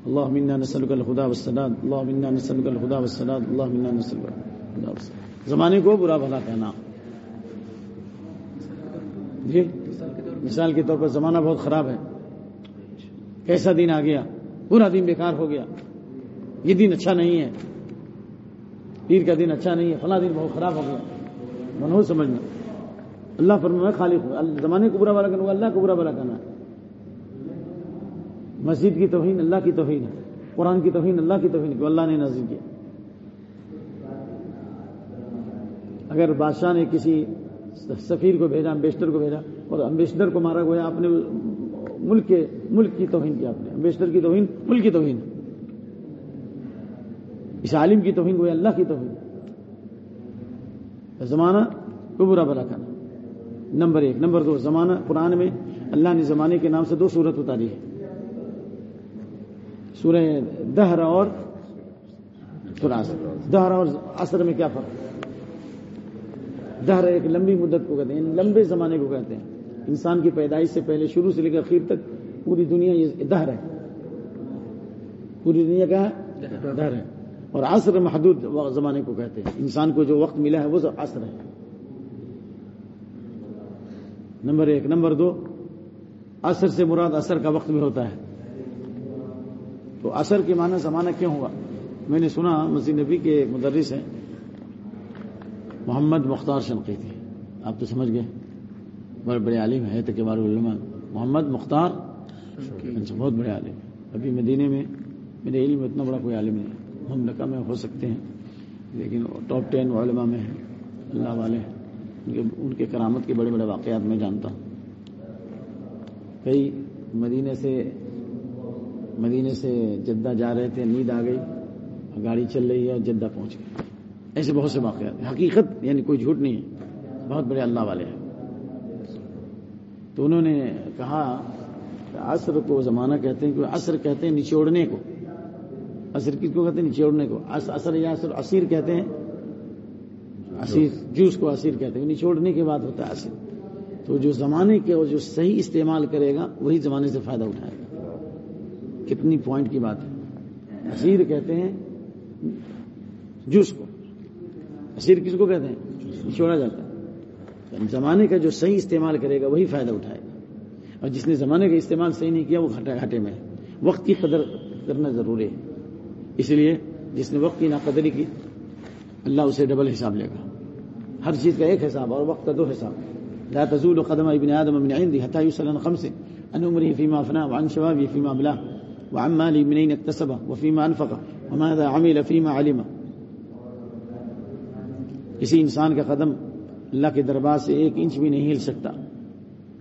اللهم إنا نسألك الهدى والسداد. اللهم إنا نسألك الهدى والسداد. اللهم إنا نسألك الهدى والسداد. زمانے کو برا بھلا کہنا. جی مثال کے طور پر زمانہ بہت خراب ہے. کیسا دن آ گیا؟ پورا دن بیکار ہو گیا. یہ دن اچھا نہیں ہے۔ پیر کا دن اچھا نہیں ہے، فلاں دن بہت خراب ہو گیا۔ منہو سمجھنا۔ اللہ پر میں خالق ہوں زمانے کو برا بلا کرنا اللہ کو برا بلا کرنا۔ مسجد کی توہین اللہ کی توہین ہے۔ قرآن کی توہین اللہ کی توہین کو اللہ نے نازل کیا۔ اگر بادشاہ نے کسی سفیر کو بھیجا امبیسڈر کو بھیجا اور امبیسڈر کو مارا گیا آپ نے ملک کے، ملک کی توہین کی آپ نے۔ امبیسڈر کی توہین، ملک کی توہین۔ اس عالم کی توہین گویا اللہ کی توہین۔ زمانہ کو برا بلا کرنا نمبر ایک۔ نمبر دو، زمانہ قرآن میں اللہ نے زمانے کے نام سے دو صورت اتاری ہے۔ سورہ دہر اور دہر اور اثر میں کیا فرق؟ دہر ایک لمبی مدت کو کہتے ہیں، لمبے زمانے کو کہتے ہیں۔ انسان کی پیدائش سے پہلے، شروع سے لے کر اخیر تک پوری دنیا یہ دہر ہے۔ پوری دنیا کا دہر ہے۔ اور عصر محدود زمانے کو کہتے ہیں۔ انسان کو جو وقت ملا ہے وہ عصر ہے۔ نمبر ایک۔ نمبر دو، عصر سے مراد اثر کا وقت بھی ہوتا ہے۔ تو اثر کے معنی زمانہ کیوں ہوا؟ میں نے سنا مسیح نبی کے ایک مدرس ہیں، محمد مختار شنقیتی آپ تو سمجھ گئے۔ بڑے بڑے عالم ہے تو کبار علماء محمد مختار اچھا، بہت بڑے عالم۔ ابھی مدینے میں، میرے علم میں اتنا بڑا کوئی عالم نہیں مملکہ میں ہو سکتے ہیں، لیکن ٹاپ ٹین علماء میں ہیں، اللہ والے ان کے کرامت کے بڑے بڑے واقعات میں جانتا ہوں۔ کئی مدینے سے مدینے سے جدہ جا رہے تھے، نیند آ گئی، گاڑی چل رہی ہے اور جدہ پہنچ گئی ایسے بہت سے واقعات ہیں۔ حقیقت یعنی کوئی جھوٹ نہیں ہے، بہت بڑے اللہ والے ہیں۔ تو انہوں نے کہا عصر کو زمانہ کہتے ہیں کہ عصر کہتے ہیں نچوڑنے کو۔ عصر کس کو کہتے ہیں؟ نچوڑنے کو۔ اثر یا اثر اسیر کہتے ہیں؟ اسیر، جوس کو اسیر کہتے ہیں۔ نچوڑنے کے بعد ہوتا ہے اسیر۔ تو جو زمانے کے اور جو صحیح استعمال کرے گا، وہی زمانے سے فائدہ اٹھائے گا۔ کتنی پوائنٹ کی بات ہے۔ اسیر کہتے ہیں جوس کو۔ اسیر کس کو کہتے ہیں؟ نچوڑا جاتا ہے۔ زمانے کا جو صحیح استعمال کرے گا، وہی فائدہ اٹھائے گا۔ اور جس نے زمانے کا استعمال صحیح نہیں کیا، وہ گھٹا گھاٹے میں وقت کی قدر کرنا ضروری ہے۔ اس لیے جس نے وقت کی ناقدری کی، اللہ اسے ڈبل حساب لے گا۔ ہر چیز کا ایک حساب اور وقت کا دو حساب۔ لا تزول قدم ابن آدم من عندي حتى يسأل عن خمس عن عمره فيما أفناه، وعن شبابه فيما بلاه وعن ماله من أين اكتسبه، وفيما أنفقه، وماذا عمل فيما علمه۔ کسی انسان کا قدم اللہ کے دربار سے ایک انچ بھی نہیں ہل سکتا،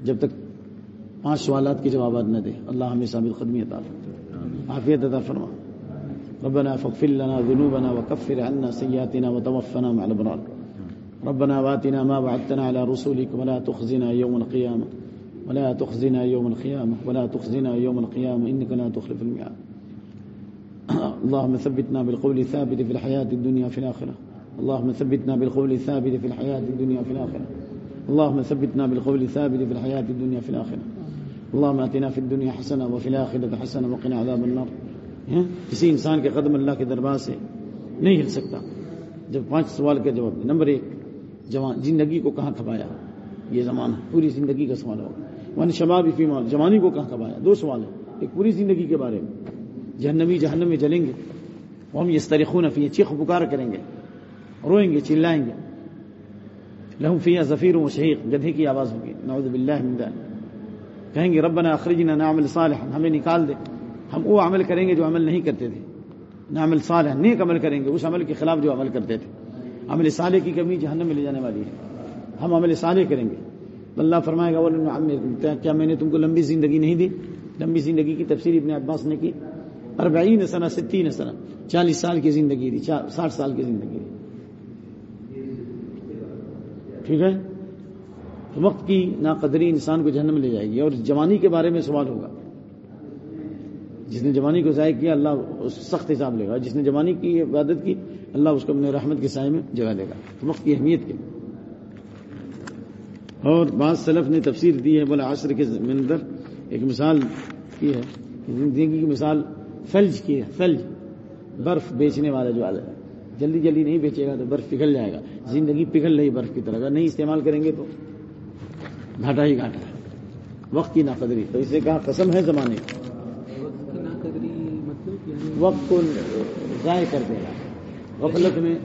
جب تک پانچ سوالات کے جوابات نہ دے۔ اللہ ہمیں ثابت قدمی عطا فرما عافیت عطا فرما ربنا فاغفر لنا ذنوبنا وكفر عنا سيئاتنا وتوفنا مع الابرار ربنا واتنا ما وعدتنا على رسولك ولا تخزنا يوم القيامه ولا تخزنا يوم القيامة. ولا تخزنا يوم القيامة. إنك لا تخلف الميعاد. اللهم ثبتنا بالقول الثابت في الحياة الدنيا في الآخرة. اللهم ثبتنا بالقول الثابت في الحياة الدنيا في الآخرة. اللهم ثبتنا بالقول الثابت في الحياة الدنيا في الآخرة. اللهم آتنا في الدنيا حسنة وفي الآخرة حسنة وقنا عذاب النار. کسی انسان کے قدم اللہ کے دربار سے نہیں ہل سکتا۔ جب پانچ سوال کا جواب نمبر ایک، جوان زندگی کو کہاں کھپایا یہ زمانہ پوری زندگی کا سوال ہوگا۔ ون شباب فیمال جوانی کو کہاں کھپایا دو سوال ہیں۔ ایک پوری زندگی کے بارے میں۔ جہنمی جہنم میں جلیں گے۔ وہ ہم یہ استرخون فی چیخ پکار کریں گے۔ روئیں گے، چلائیں گے۔ لہم فیہ ظفیر و شہیق گدھے کی آواز ہوگی۔ نعوذ باللہ من کہیں گے، ربنا اخرجنا نعمل صالح ہمیں نکال دے۔ ہم وہ عمل کریں گے جو عمل نہیں کرتے تھے۔ نعمل صالح نیک عمل کریں گے، اس عمل کے خلاف جو عمل کرتے تھے۔ عمل صالح کی کمی جہنم میں لے جانے والی ہے۔ ہم عمل صالح کریں گے۔ تو اللہ فرمائے گا کیا میں نے تم کو لمبی زندگی نہیں دی؟ لمبی زندگی کی تفسیر ابن عباس نے کی۔ اربعین سنہ، ستین سنہ، چالیس سال کی زندگی دی ساٹھ سال کی زندگی دی۔ ٹھیک ہے؟ وقت کی ناقدری انسان کو جہنم میں لے جائے گی اور جوانی کے بارے میں سوال ہوگا۔ جس نے جوانی کو ضائع کیا، اللہ اس سخت حساب لے گا۔ جس نے جوانی کی عبادت کی، اللہ اس کو اپنے رحمت کے سائے میں جگہ دے گا۔ وقت کی اہمیت کے اور بعض سلف نے تفسیر دی ہے، بولا عصر کے اندر ایک مثال کی ہے۔ زندگی کی مثال فلج کی ہے۔ فلج، برف بیچنے والا جو ہے۔ جلدی جلدی نہیں بیچے گا تو برف پگھل جائے گا۔ زندگی پگھل رہی برف کی طرح۔ اگر نہیں استعمال کریں گے تو گھاٹا ہی گھاٹا ہے۔ وقت کی ناقدری۔ تو اسے کہا، قسم ہے زمانے کی۔ وقت کو ضائع کر دینا۔ غفلت میں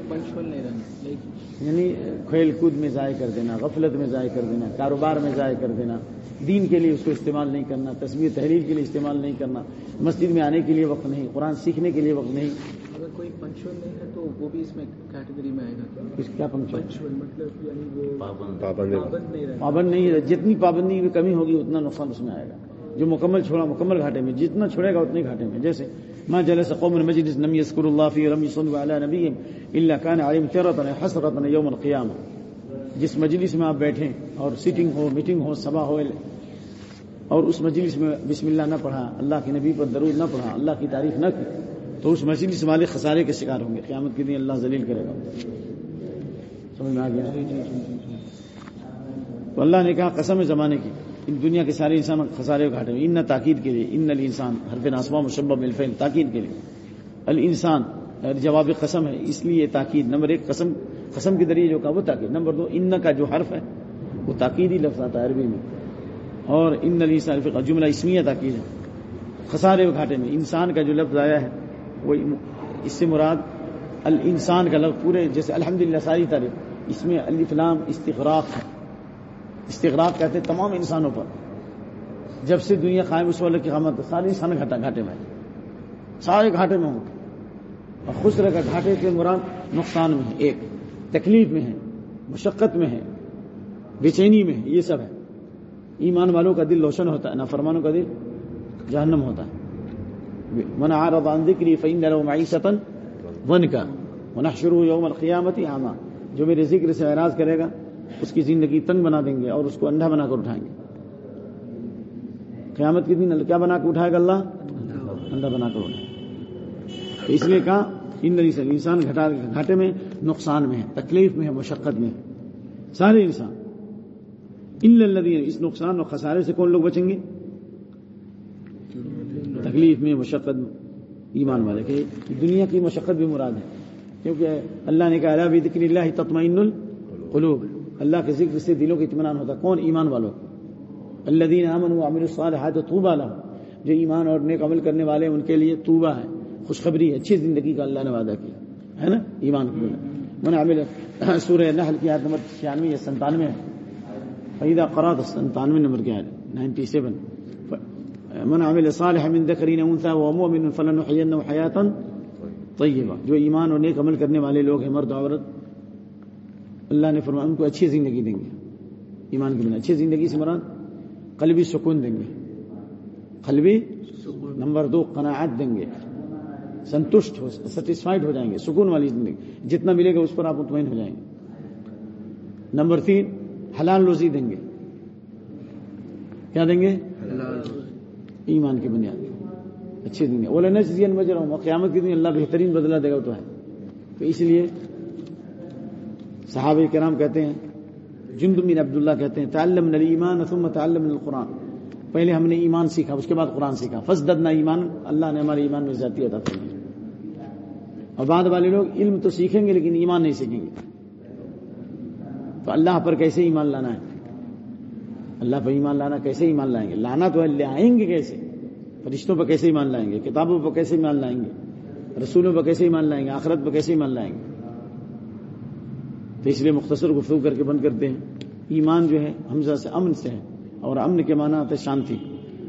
یعنی کھیل کود میں ضائع کر دینا غفلت میں ضائع کر دینا کاروبار میں ضائع کر دینا۔ دین کے لیے اس کو استعمال نہیں کرنا تصویر تحریر کے لیے استعمال نہیں کرنا۔ مسجد میں آنے کے لیے وقت نہیں قرآن سیکھنے کے لیے وقت نہیں۔ اگر کوئی پنچول نہیں ہے تو وہ بھی اس میں کیٹیگری میں آئے گا۔ اس کیا پنچول مطلب یعنی وہ پابند۔ پابند نہیں پابند نہیں ہے۔ جتنی پابندی میں کمی ہوگی اتنا نقصان اس میں آئے گا۔ جو مکمل چھوڑا مکمل گھاٹے میں جتنا چھوڑے گا اتنے گھاٹے میں۔ جیسے ما جلس قوم المجلس لم يذكروا الله فيه ولم يصلوا على نبيهم الا كان عليهم ترة حسرة يوم القيامة. جس مجلس میں آپ بیٹھیں اور سیٹنگ ہو میٹنگ ہو، سبا ہو، اور اس مجلس میں بسم اللہ نہ پڑھا، اللہ کے نبی پر درود نہ پڑھا، اللہ کی تعریف نہ کی، تو اس مجلس والے خسارے کے شکار ہوں گے، قیامت کے دن اللہ ذلیل کرے گا۔ سمجھ میں آ گیا؟ تو اللہ نے کہا قسم زمانے کی۔ ان دنیا کے سارے انسان خسارے گھاٹے میں ان تاکید کے لیے، ان الانسان، حرف ناسما مشبہ بالفعل تاکید کے لیے۔ الانسان یعنی جواب قسم ہے، اس لیے تاکید۔ نمبر ایک قسم قسم کے ذریعے جو کہا، وہ تاکید۔ نمبر دو، ان کا جو حرف ہے، وہ تاکیدی لفظ آتا ہے عربی میں۔ اور ان الانسان فی جملہ اسمیہ تاکید ہے۔ خسارے گھاٹے میں انسان کا جو لفظ آیا ہے وہ اس سے مراد الانسان کا لفظ پورے، جیسے الحمدللہ ساری تعریف اس میں الف لام استغراق ہے۔ استغراق کہتے ہیں تمام انسانوں پر۔ جب سے دنیا قائم اس والے کی قامت سارے انسان گھاٹا گھاٹے میں سارے گھاٹے میں ہوں۔ اور خوش رہ کر گھاٹے کے مراد نقصان میں ہے ایک، تکلیف میں ہے مشقت میں ہے بے چینی میں ہے یہ سب ہے۔ ایمان والوں کا دل روشن ہوتا ہے، نافرمانوں کا دل جہنم ہوتا ہے۔ من عارض عن ذکری فإن له معیشتا ونکا۔ ونحشره یوم القیامت عاما جو میرے ذکر سے اعراض کرے گا اس کی زندگی تنگ بنا دیں گے اور اس کو انڈا بنا کر اٹھائیں گے۔ قیامت کے دن کیا بنا کر اٹھائے گا اللہ؟ انڈا بنا کر اٹھائے۔ تو اس لیے کہا، ان انسان گھٹا گھاٹے میں نقصان میں ہے، تکلیف میں ہے، مشقت میں ہے۔ سارے انسان۔ ان الذین، اس نقصان اور خسارے سے کون لوگ بچیں گے؟ تکلیف میں، مشقت ایمان والے، کہ دنیا کی مشقت بھی مراد ہے۔ کیونکہ اللہ نے کہا بھی ذکر اللہ تطمئن القلوب. اللہ کے ذکر سے دلوں کا اطمینان ہوتا ہے۔ کون؟ ایمان والوں اللہ دین امن و امر الصالحات طوبہ لہم جو ایمان اور نیک عمل کرنے والے ان کے لیے طوبہ ہے۔ خوشخبری ہے۔ اچھی زندگی کا اللہ نے وعدہ کیا۔ ہے نا؟ ایمان کو۔ من عمل سورہ نحل کی آیت نمبر چھیانوے یا سنتانوے ہے۔ فیدہ قرات سنتانوے نمبر کی آیت۔ Ninety seven. من عمل صالح من ذکرین انثى ومؤمن فلنحيينه حیاتا طیبہ جو ایمان اور نیک عمل کرنے والے لوگ ہیں، مرد، عورت اللہ نے فرمایا ان کو اچھی زندگی دیں گے۔ ایمان کے بنا اچھی زندگی سے مراد قلبی سکون دیں گے۔ قلبی نمبر دو، قناعت دیں گے۔ سنتشٹ ہو سیٹسفائڈ ہو جائیں گے، سکون والی زندگی۔ جتنا ملے گا اس پر آپ مطمئن ہو جائیں گے۔ نمبر تین، حلال روزی دیں گے۔ کیا دیں گے؟ ایمان کی بنیاد۔ اچھی دنیا بولے نجزین مجر ہوں قیامت کے دن اللہ بہترین بدلہ دے گا تو ہے۔ تو اس لیے صحابہ کرام کہتے ہیں، جند بن عبداللہ کہتے ہیں تعلم نل ایمان ثم تعلم القرآن۔ پہلے ہم نے ایمان سیکھا، اس کے بعد قرآن سیکھا۔ فسدنا ایمان، اللہ نے ہمارے ایمان میں ذاتی عطا فرمائی۔ اور بعد والے لوگ علم تو سیکھیں گے لیکن ایمان نہیں سیکھیں گے۔ تو اللہ پر کیسے ایمان لانا ہے؟ اللہ پر ایمان لانا کیسے ایمان لائیں گے؟ لانا تو ہے لے آئیں گے کیسے؟ فرشتوں پر کیسے ایمان لائیں گے؟ کتابوں پر کیسے ایمان لائیں گے؟ رسولوں پر کیسے ایمان لائیں گے؟ آخرت پر کیسے ایمان لائیں گے؟ تو اس لیے مختصر گفتگو کر کے بند کرتے ہیں ایمان جو ہے، حمزہ سے امن سے ہے اور امن کے معنی آتے شانتی۔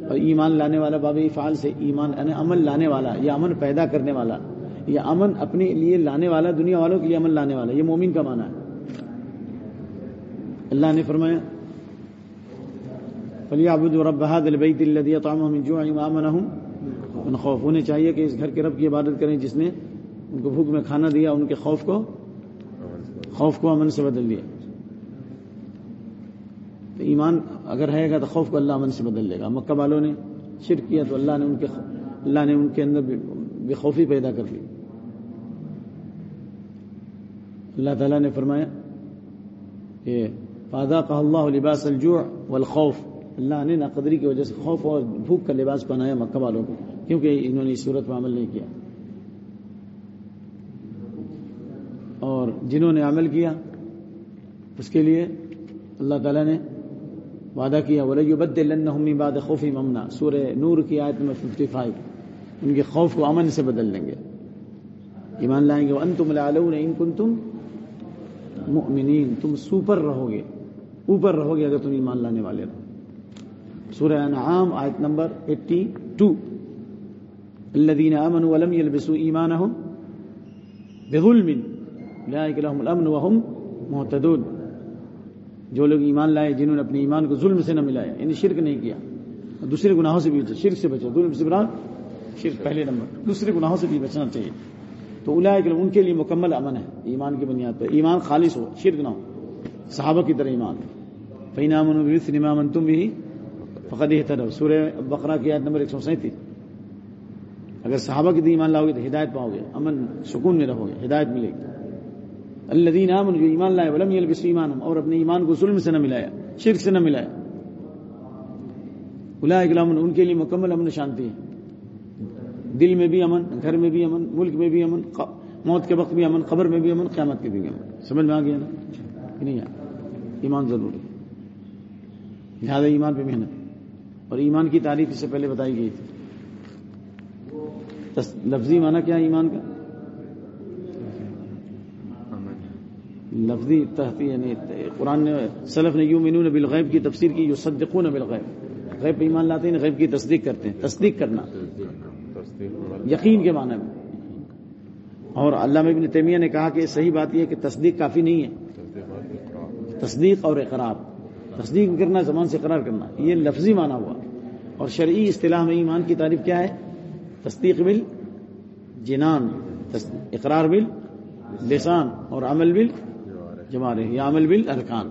اور ایمان لانے والا باب فعال سے ایمان یعنی لانے والا یا امن پیدا کرنے والا یا امن اپنے لیے لانے والا، دنیا والوں کے لیے امن لانے والا، یہ مومن کا معنی ہے۔ اللہ نے فرمایا فلیعبدوا رب هذا البيت الذي اطعمهم من جوع وامنهم من خوف۔ انہیں چاہیے کہ اس گھر کے رب کی عبادت کریں جس نے ان کو بھوک میں کھانا دیا، ان کے خوف کو خوف کو امن سے بدل دیا۔ تو ایمان اگر رہے گا تو خوف کو اللہ امن سے بدل دے گا۔ مکہ والوں نے شرک کیا تو اللہ نے ان کے اللہ نے ان کے اندر بے خوفی پیدا کر دی اللہ تعالیٰ نے فرمایا کہ فادا کا اللہ لباس الجوع والخوف۔ اللہ نے ناقدری کی وجہ سے خوف اور بھوک کا لباس پہنایا مکہ والوں کو، کیونکہ انہوں نے اس صورت پر عمل نہیں کیا۔ اور جنہوں نے عمل کیا، اس کے لیے اللہ تعالیٰ نے وعدہ کیا بد من بعد خوف ممنا سورہ نور کی آیت میں ففٹی فائیو ان کے خوف کو امن سے بدل دیں گے۔ ایمان لائیں گے۔ ان تم ان کن تم مؤمنین تم سوپر رہو گے اوپر رہو گے اگر تم ایمان لانے والے رہو سورہ انعام آیت نمبر 82 الذين امنوا ولم يلبسوا ایمانهم بظلم۔ اولئك لهم الامن وهم مهتدون. جو لوگ ایمان لائے، جنہوں نے اپنے ایمان کو ظلم سے نہ ملایا یعنی شرک نہیں کیا، اور دوسرے گناہوں سے بھی بچے شرک سے بچو ظلم سے بران شرک، پہلے نمبر۔ دوسرے گناہوں سے بھی بچنا چاہیے۔ تو اولئک ان کے لیے مکمل امن ہے، ایمان کی بنیاد پر۔ ایمان خالص ہو، شرک نہ ہو، صحابہ کی طرح ایمان فین امن بمثل ما امنتم به فقد اهتدوا۔ سورہ بقرہ کی آیت نمبر 137 اگر صحابہ کی ایمان لاؤ گے تو ہدایت پاؤ گے، امن، سکون میں رہو گے، ہدایت ملے گی۔ الذين امنوا جو ایمان لائے، ولم يلبسوا ایمانهم، اور اپنے ایمان کو ظلم سے نہ ملایا شرک سے نہ ملایا اولئک لهم ان کے لیے مکمل امن شانتی ہے۔ دل میں بھی امن، گھر میں بھی امن، ملک میں بھی امن موت کے وقت بھی امن، قبر میں بھی امن، قیامت کے بھی امن۔ سمجھ میں آ گیا نا؟ نہیں ایمان ضروری لہٰذا ایمان پہ محنت۔ اور ایمان کی تعریف اس سے پہلے بتائی گئی تھی۔ لفظی معنی کیا ایمان کا؟ لفظی تحفی یعنی قرآن نے سلف نے یوں بالغیب کی تفسیر کی جو صدقون بالغیب۔ غیب پہ ایمان لاتے ہیں، غیب کی تصدیق کرتے ہیں۔ تصدیق کرنا۔ یقین کے معنی میں۔ اور علامہ ابن تیمیہ نے کہا کہ صحیح بات یہ ہے کہ تصدیق کافی نہیں ہے۔ تصدیق اور اقرار۔ تصدیق کرنا زمان سے قرار کرنا، یہ لفظی معنی ہوا۔ اور شرعی اصطلاح میں ایمان کی تعریف کیا ہے؟ تصدیق بل جنان اقرار بل لسان اور عمل بل جمارے یا عمل بل ارکان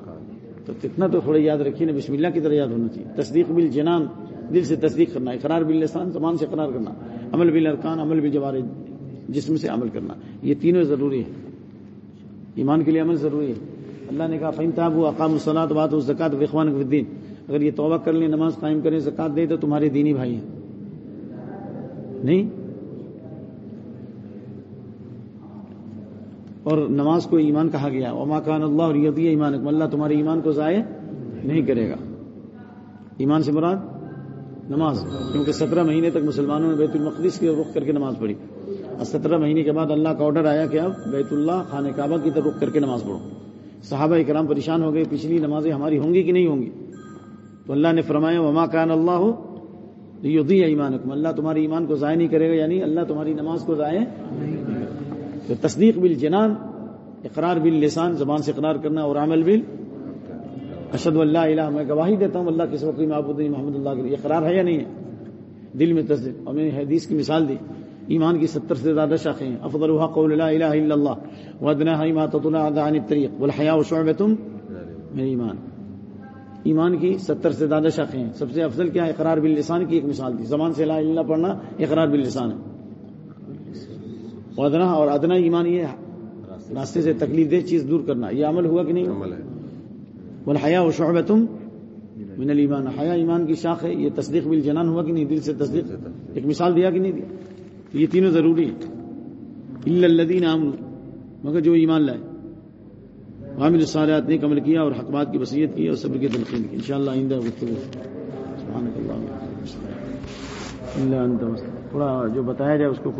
تو اتنا تو تھوڑا یاد رکھیے نا، بسم اللہ کی طرح یاد ہونا چاہیے۔ تصدیق بل جنان دل سے تصدیق کرنا، اقرار بل لسان زمان سے قرار کرنا۔ عمل بل ارکان عمل بل جوارے جسم سے عمل کرنا۔ یہ تینوں ضروری ہے ایمان کے لیے عمل ضروری ہے۔ اللہ نے کہا فہم تاب اقام الصلاۃ بات اس زکات وقوان الدین اگر یہ توبہ کر لیں، نماز قائم کریں زکات دے تو تمہارے دینی بھائی ہیں۔ نہیں؟ اور نماز کو ایمان کہا گیا۔ وما کان اللہ اور یدی ایمان اللہ تمہارے ایمان کو ضائع نہیں کرے گا۔ ایمان سے مراد نماز، کیونکہ سترہ مہینے تک مسلمانوں نے بیت المقدس کی رخ کر کے نماز پڑھی۔ اور سترہ مہینے کے بعد اللہ کا آرڈر آیا کہ اب بیت اللہ خانہ کعبہ کی طرف رخ کر کے نماز پڑھو۔ صحابہ کرام پریشان ہو گئے، پچھلی نمازیں ہماری ہوں گی کہ نہیں ہوں گی؟ تو اللہ نے فرمایا، وما کان اللہ ہو یدی ایمان اللہ تمہاری ایمان کو ضائع نہیں کرے گا یعنی اللہ تمہاری نماز کو ضائع تو تصدیق بل جنان اقرار بل لسان زبان سے اقرار کرنا اور عمل بل اشد اللہ الہ، میں گواہی دیتا ہوں، اللہ کے وقت محبود محمد اللہ کے اقرار ہے یا نہیں؟ ہے دل میں تصدیق۔ اور میں نے حدیث کی مثال دی۔ ایمان کی ستر سے زیادہ شاخیں ہیں۔ افضل قول لا الہ الا اللہ ودنا ما عن الطريق والحياء شعبۃ من ایمان۔ ایمان کی ستر سے زیادہ شاخیں ہیں۔ سب سے افضل کیا ہے؟ اقرار باللسان کی ایک مثال تھی زبان سے لا الہ اللہ پڑھنا، اقرار باللسان ہے۔ ادنا اور ادنا ایمان یہ راستے سے۔ تکلیف دہ چیز دور کرنا۔ یہ عمل ہوا کہ نہیں؟ عمل ہے۔ والحیا و شعبتم من الایمان۔ حیا ایمان کی شاخ ہے۔ یہ تصدیق بالجنان ہوا کہ نہیں؟ دل سے تصدیق۔ ایک مثال دیا کہ نہیں دیا؟ یہ تینوں ضروری الا الذین آمنوا۔ مگر جو ایمان لائے۔ عامل الصالحات نے عمل کیا اور حق بات کی وصیت کی اور صبر کی تلقین کی۔ انشاءاللہ آئندہ گفتگو الا انت مستغفر تھوڑا جو بتایا جائے اس کو